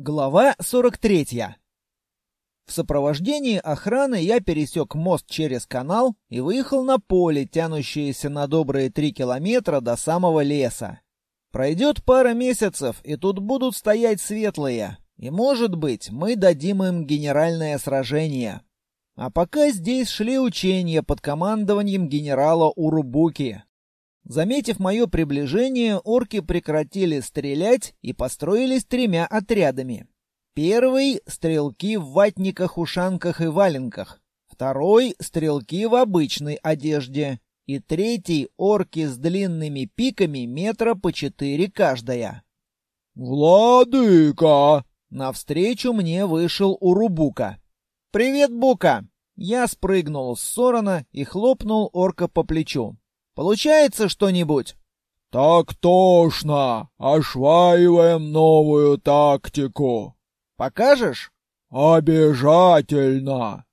Глава 43. В сопровождении охраны я пересек мост через канал и выехал на поле, тянущееся на добрые три километра до самого леса. Пройдет пара месяцев, и тут будут стоять светлые, и, может быть, мы дадим им генеральное сражение. А пока здесь шли учения под командованием генерала Урубуки, Заметив мое приближение, орки прекратили стрелять и построились тремя отрядами. Первый — стрелки в ватниках, ушанках и валенках. Второй — стрелки в обычной одежде. И третий — орки с длинными пиками метра по четыре каждая. «Владыка!» — навстречу мне вышел Урубука. «Привет, Бука!» Я спрыгнул с Сорона и хлопнул орка по плечу. Получается что-нибудь? Так точно. Ошваиваем новую тактику. Покажешь? Обязательно.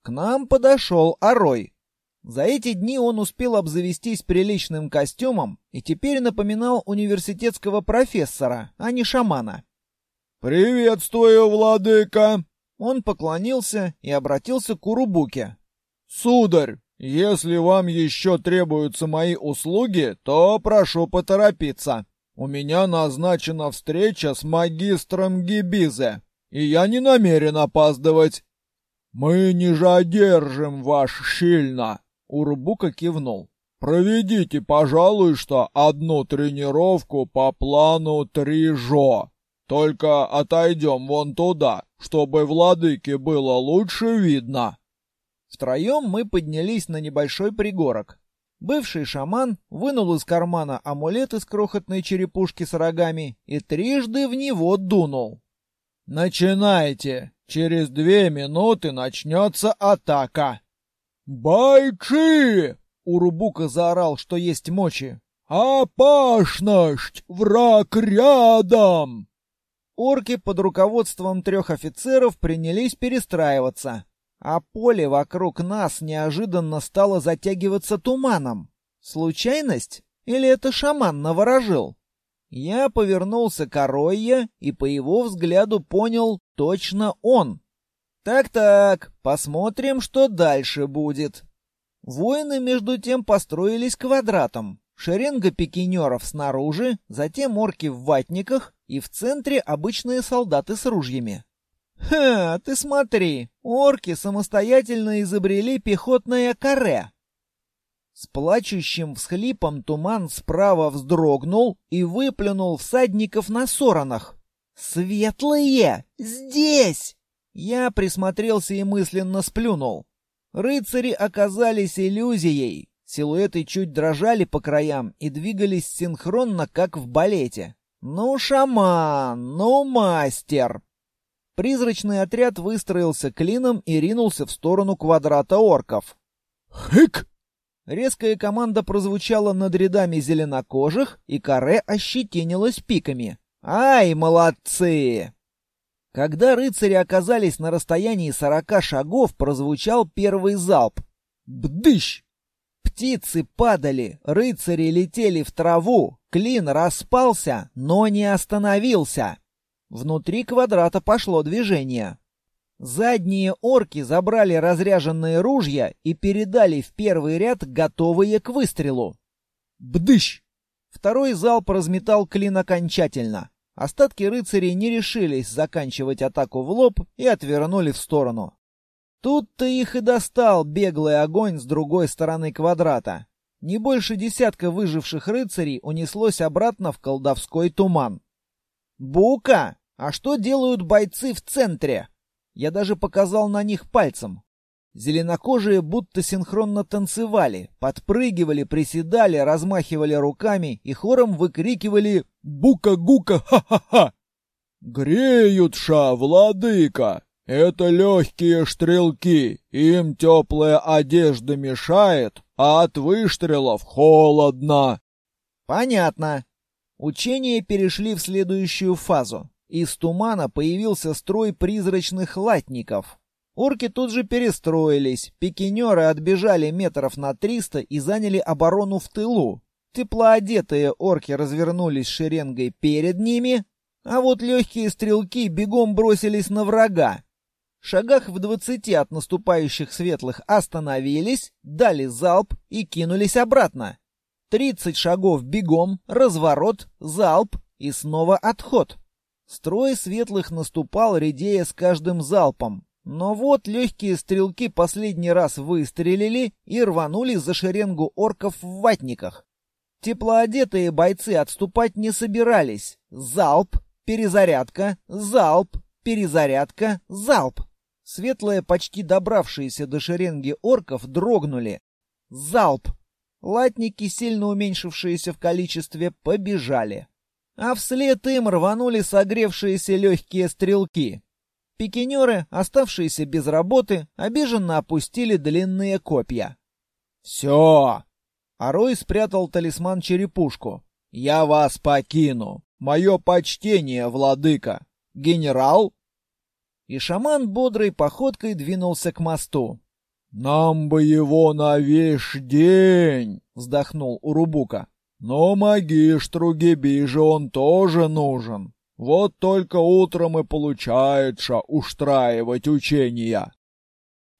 К нам подошел Орой. За эти дни он успел обзавестись приличным костюмом и теперь напоминал университетского профессора, а не шамана. «Приветствую, владыка!» Он поклонился и обратился к Урубуке. «Сударь, если вам еще требуются мои услуги, то прошу поторопиться. У меня назначена встреча с магистром Гибизе, и я не намерен опаздывать. Мы не жадержим ваш сильно, Урбука кивнул. Проведите, пожалуй, что одну тренировку по плану трижо. Только отойдем вон туда, чтобы владыке было лучше видно. Втроем мы поднялись на небольшой пригорок. Бывший шаман вынул из кармана амулет из крохотной черепушки с рогами и трижды в него дунул. «Начинайте! Через две минуты начнется атака!» «Бойчи!» — Урубука заорал, что есть мочи. Опасность! Враг рядом!» Орки под руководством трех офицеров принялись перестраиваться а поле вокруг нас неожиданно стало затягиваться туманом. Случайность? Или это шаман наворожил? Я повернулся к Оройе и по его взгляду понял, точно он. Так-так, посмотрим, что дальше будет. Воины между тем построились квадратом. Шеренга пикинеров снаружи, затем орки в ватниках и в центре обычные солдаты с ружьями. «Ха, ты смотри, орки самостоятельно изобрели пехотное каре». С плачущим всхлипом туман справа вздрогнул и выплюнул всадников на соронах. «Светлые! Здесь!» Я присмотрелся и мысленно сплюнул. Рыцари оказались иллюзией. Силуэты чуть дрожали по краям и двигались синхронно, как в балете. «Ну, шаман! Ну, мастер! Призрачный отряд выстроился клином и ринулся в сторону квадрата орков. «Хык!» Резкая команда прозвучала над рядами зеленокожих, и каре ощетинилась пиками. «Ай, молодцы!» Когда рыцари оказались на расстоянии сорока шагов, прозвучал первый залп. «Бдыщ!» Птицы падали, рыцари летели в траву, клин распался, но не остановился. Внутри квадрата пошло движение. Задние орки забрали разряженные ружья и передали в первый ряд готовые к выстрелу. Бдыщ! Второй залп разметал клин окончательно. Остатки рыцарей не решились заканчивать атаку в лоб и отвернули в сторону. Тут-то их и достал беглый огонь с другой стороны квадрата. Не больше десятка выживших рыцарей унеслось обратно в колдовской туман. «Бука!» А что делают бойцы в центре? Я даже показал на них пальцем. Зеленокожие будто синхронно танцевали, подпрыгивали, приседали, размахивали руками и хором выкрикивали «Бука-гука! Ха-ха-ха!» «Греютша, владыка! Это легкие стрелки. им теплая одежда мешает, а от выстрелов холодно!» «Понятно!» Учения перешли в следующую фазу. Из тумана появился строй призрачных латников. Орки тут же перестроились, пикинеры отбежали метров на триста и заняли оборону в тылу. Теплоодетые орки развернулись шеренгой перед ними, а вот легкие стрелки бегом бросились на врага. В шагах в двадцати от наступающих светлых остановились, дали залп и кинулись обратно. Тридцать шагов бегом, разворот, залп и снова отход. Строй светлых наступал, редея с каждым залпом. Но вот легкие стрелки последний раз выстрелили и рванули за шеренгу орков в ватниках. Теплоодетые бойцы отступать не собирались. Залп, перезарядка, залп, перезарядка, залп. Светлые, почти добравшиеся до шеренги орков, дрогнули. Залп! Латники, сильно уменьшившиеся в количестве, побежали а вслед им рванули согревшиеся легкие стрелки. Пикинеры, оставшиеся без работы, обиженно опустили длинные копья. «Все!» Арой спрятал талисман-черепушку. «Я вас покину! Мое почтение, владыка! Генерал!» И шаман бодрой походкой двинулся к мосту. «Нам бы его на весь день!» — вздохнул Урубука. Но магиш-труги Бижа он тоже нужен. Вот только утром и получается уштраивать учения.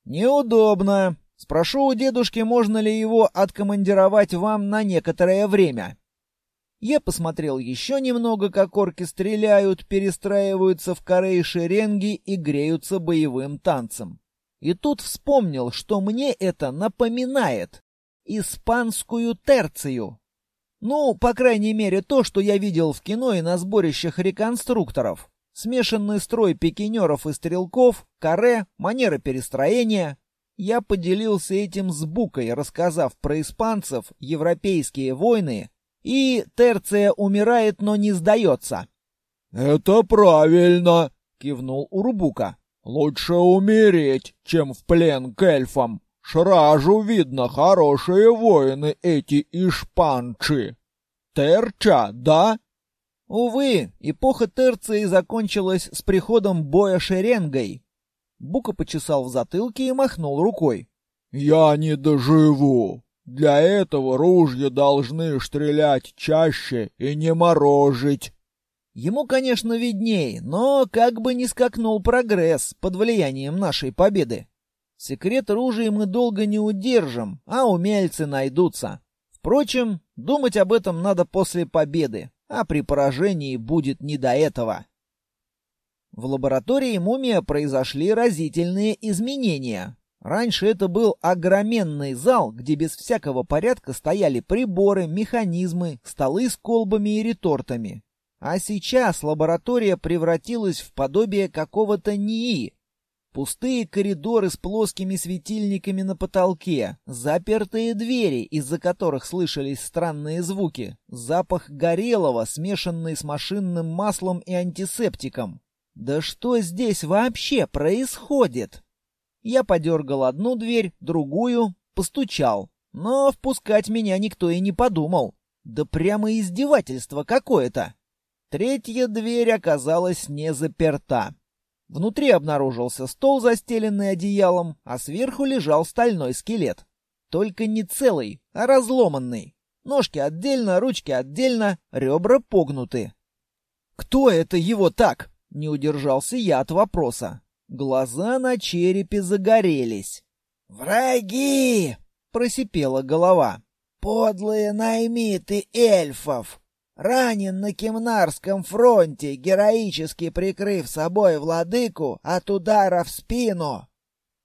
Неудобно. Спрошу у дедушки, можно ли его откомандировать вам на некоторое время. Я посмотрел еще немного, как орки стреляют, перестраиваются в коры и шеренги и греются боевым танцем. И тут вспомнил, что мне это напоминает испанскую терцию. Ну, по крайней мере, то, что я видел в кино и на сборищах реконструкторов. Смешанный строй пикинеров и стрелков, каре, манера перестроения. Я поделился этим с Букой, рассказав про испанцев, европейские войны и Терция умирает, но не сдается. «Это правильно!» — кивнул Урбука. «Лучше умереть, чем в плен к эльфам!» Сразу видно хорошие воины эти ишпанчи. Терча, да? Увы, эпоха Терции закончилась с приходом боя шеренгой. Бука почесал в затылке и махнул рукой. Я не доживу. Для этого ружья должны стрелять чаще и не морожить. Ему, конечно, видней, но как бы не скакнул прогресс под влиянием нашей победы. Секрет оружия мы долго не удержим, а умельцы найдутся. Впрочем, думать об этом надо после победы, а при поражении будет не до этого. В лаборатории мумия произошли разительные изменения. Раньше это был огроменный зал, где без всякого порядка стояли приборы, механизмы, столы с колбами и ретортами. А сейчас лаборатория превратилась в подобие какого-то НИИ, Пустые коридоры с плоскими светильниками на потолке, запертые двери, из-за которых слышались странные звуки, запах горелого, смешанный с машинным маслом и антисептиком. Да что здесь вообще происходит? Я подергал одну дверь, другую, постучал, но впускать меня никто и не подумал. Да прямо издевательство какое-то. Третья дверь оказалась не заперта. Внутри обнаружился стол, застеленный одеялом, а сверху лежал стальной скелет. Только не целый, а разломанный. Ножки отдельно, ручки отдельно, ребра погнуты. «Кто это его так?» — не удержался я от вопроса. Глаза на черепе загорелись. «Враги!» — просипела голова. «Подлые наймиты эльфов! Ранен на Кемнарском фронте, героически прикрыв собой владыку от удара в спину.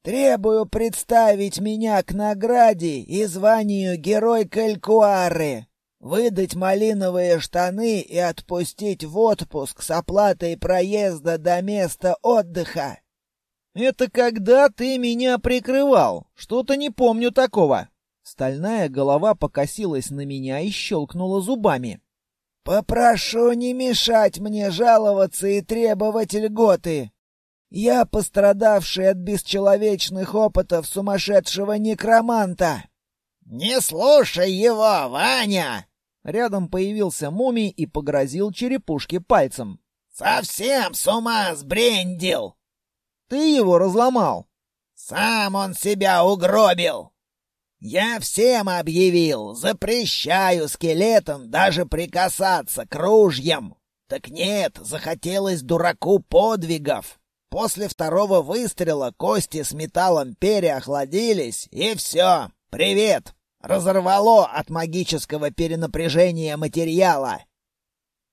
Требую представить меня к награде и званию Герой Калькуары, выдать малиновые штаны и отпустить в отпуск с оплатой проезда до места отдыха. «Это когда ты меня прикрывал? Что-то не помню такого». Стальная голова покосилась на меня и щелкнула зубами. «Попрошу не мешать мне жаловаться и требовать льготы. Я пострадавший от бесчеловечных опытов сумасшедшего некроманта». «Не слушай его, Ваня!» Рядом появился мумий и погрозил черепушке пальцем. «Совсем с ума сбрендил!» «Ты его разломал!» «Сам он себя угробил!» Я всем объявил, запрещаю скелетам даже прикасаться к ружьям. Так нет, захотелось дураку подвигов. После второго выстрела кости с металлом переохладились, и все. Привет. Разорвало от магического перенапряжения материала.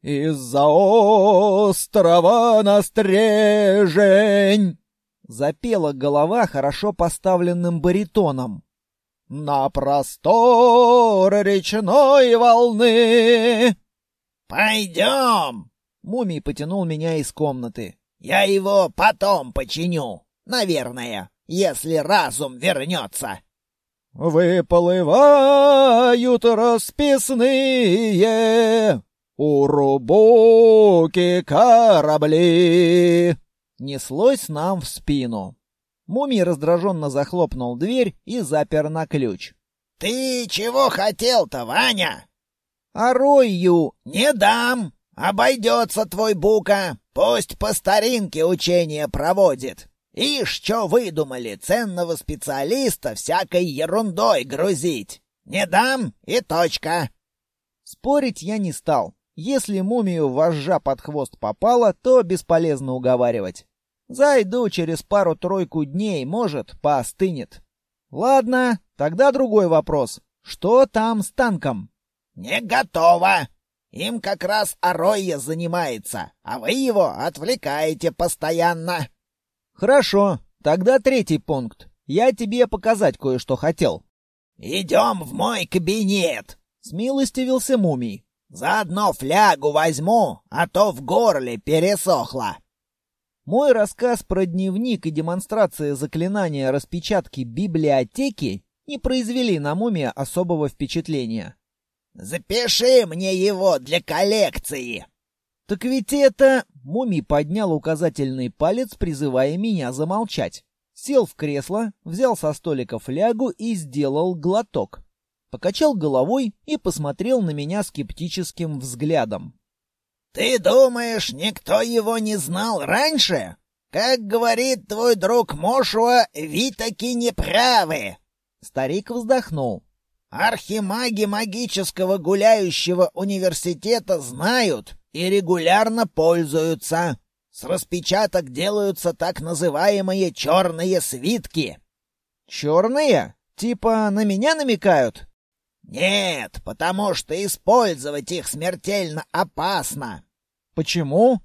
«Из-за острова на стрежень!» Запела голова хорошо поставленным баритоном на просторы речной волны. «Пойдем!» — Муми потянул меня из комнаты. «Я его потом починю, наверное, если разум вернется». «Выплывают расписные у рубуки корабли!» Неслось нам в спину. Муми раздраженно захлопнул дверь и запер на ключ. «Ты чего хотел-то, Ваня?» «Орою!» «Не дам! Обойдется твой Бука! Пусть по старинке учения проводит! Ишь, что выдумали ценного специалиста всякой ерундой грузить! Не дам и точка!» Спорить я не стал. Если мумию вожжа под хвост попала, то бесполезно уговаривать. Зайду через пару-тройку дней, может, поостынет. Ладно, тогда другой вопрос. Что там с танком? Не готово. Им как раз Аройя занимается, а вы его отвлекаете постоянно. Хорошо, тогда третий пункт. Я тебе показать кое-что хотел. Идем в мой кабинет, смилостивился мумий. Заодно флягу возьму, а то в горле пересохло. Мой рассказ про дневник и демонстрация заклинания распечатки библиотеки не произвели на мумия особого впечатления. «Запиши мне его для коллекции!» «Так ведь это...» — мумий поднял указательный палец, призывая меня замолчать. Сел в кресло, взял со столика флягу и сделал глоток. Покачал головой и посмотрел на меня скептическим взглядом. Ты думаешь, никто его не знал раньше? Как говорит твой друг Мошуа, вы таки неправы. Старик вздохнул. Архимаги магического гуляющего университета знают и регулярно пользуются. С распечаток делаются так называемые черные свитки. Черные? Типа на меня намекают? Нет, потому что использовать их смертельно опасно. Почему?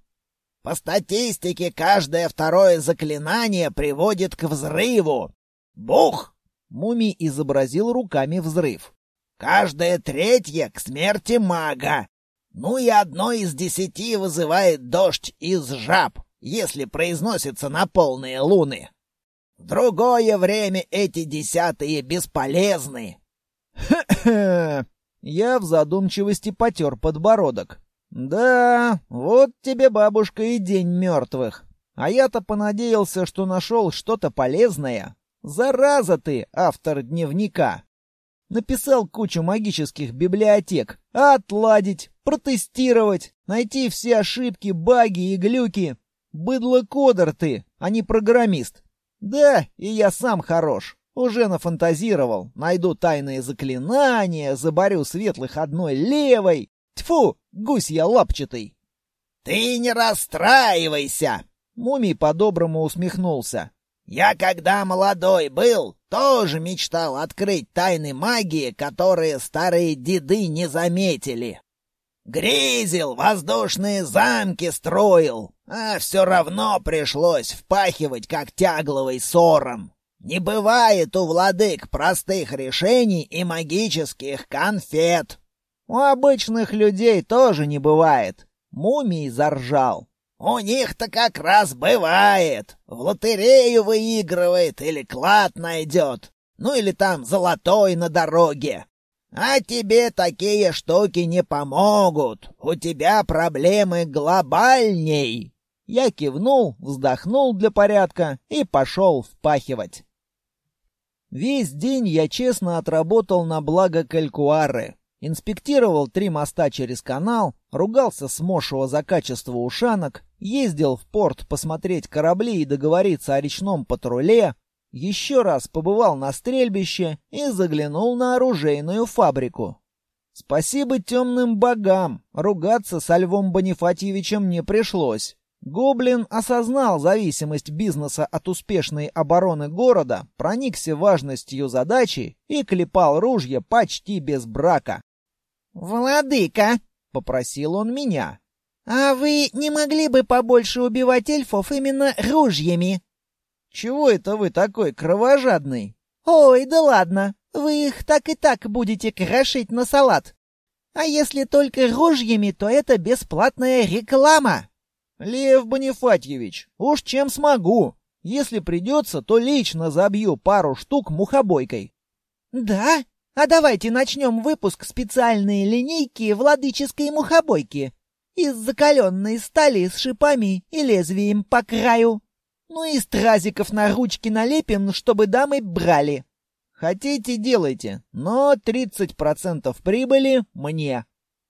По статистике, каждое второе заклинание приводит к взрыву. Бух! Муми изобразил руками взрыв. Каждое третье — к смерти мага. Ну и одно из десяти вызывает дождь из жаб, если произносится на полные луны. В другое время эти десятые бесполезны. Хе-хе, Я в задумчивости потер подбородок. Да, вот тебе, бабушка, и день мертвых. А я-то понадеялся, что нашел что-то полезное. Зараза ты, автор дневника. Написал кучу магических библиотек. Отладить, протестировать, найти все ошибки, баги и глюки. Быдлокодер ты, а не программист. Да, и я сам хорош. Уже нафантазировал. Найду тайные заклинания, заборю светлых одной левой. Тьфу, я лапчатый!» «Ты не расстраивайся!» Муми по-доброму усмехнулся. «Я, когда молодой был, тоже мечтал открыть тайны магии, которые старые деды не заметили. Грезил, воздушные замки строил, а все равно пришлось впахивать, как тягловый сором. Не бывает у владык простых решений и магических конфет. У обычных людей тоже не бывает. Мумий заржал. У них-то как раз бывает. В лотерею выигрывает или клад найдет. Ну или там золотой на дороге. А тебе такие штуки не помогут. У тебя проблемы глобальней. Я кивнул, вздохнул для порядка и пошел впахивать. Весь день я честно отработал на благо Калькуары. Инспектировал три моста через канал, ругался с Мошева за качество ушанок, ездил в порт посмотреть корабли и договориться о речном патруле, еще раз побывал на стрельбище и заглянул на оружейную фабрику. Спасибо темным богам, ругаться со Львом Бонифатьевичем не пришлось. Гоблин осознал зависимость бизнеса от успешной обороны города, проникся важностью задачи и клепал ружья почти без брака. «Владыка!» — попросил он меня. «А вы не могли бы побольше убивать эльфов именно ружьями?» «Чего это вы такой кровожадный?» «Ой, да ладно! Вы их так и так будете крошить на салат! А если только ружьями, то это бесплатная реклама!» «Лев Бонифатьевич, уж чем смогу! Если придется, то лично забью пару штук мухобойкой!» «Да? А давайте начнем выпуск специальной линейки владыческой мухобойки из закаленной стали с шипами и лезвием по краю. Ну и стразиков на ручки налепим, чтобы дамы брали. Хотите, делайте, но 30% прибыли мне.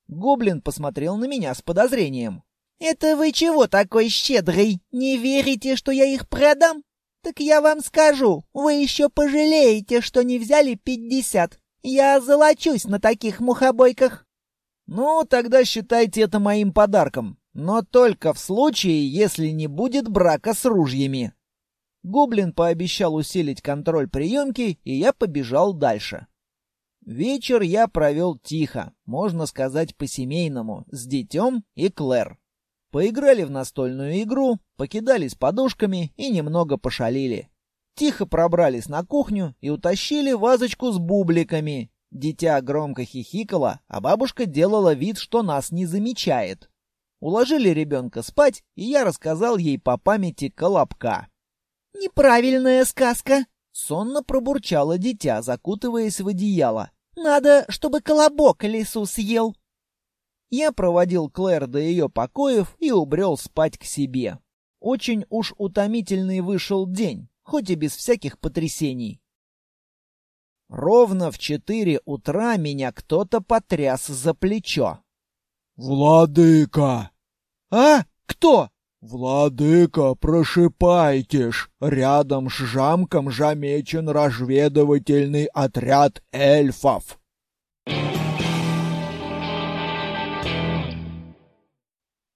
Гоблин посмотрел на меня с подозрением. «Это вы чего такой щедрый? Не верите, что я их продам? Так я вам скажу, вы еще пожалеете, что не взяли пятьдесят. Я золочусь на таких мухобойках. Ну, тогда считайте это моим подарком, но только в случае, если не будет брака с ружьями. Гоблин пообещал усилить контроль приемки, и я побежал дальше. Вечер я провел тихо, можно сказать по-семейному, с детем и Клэр. Поиграли в настольную игру, покидались подушками и немного пошалили тихо пробрались на кухню и утащили вазочку с бубликами. Дитя громко хихикало, а бабушка делала вид, что нас не замечает. Уложили ребенка спать, и я рассказал ей по памяти колобка. «Неправильная сказка!» — сонно пробурчало дитя, закутываясь в одеяло. «Надо, чтобы колобок лесу съел!» Я проводил Клэр до ее покоев и убрел спать к себе. Очень уж утомительный вышел день хоть и без всяких потрясений. Ровно в четыре утра меня кто-то потряс за плечо. «Владыка!» «А? Кто?» «Владыка, прошипайте! Рядом с Жамком замечен разведывательный отряд эльфов!»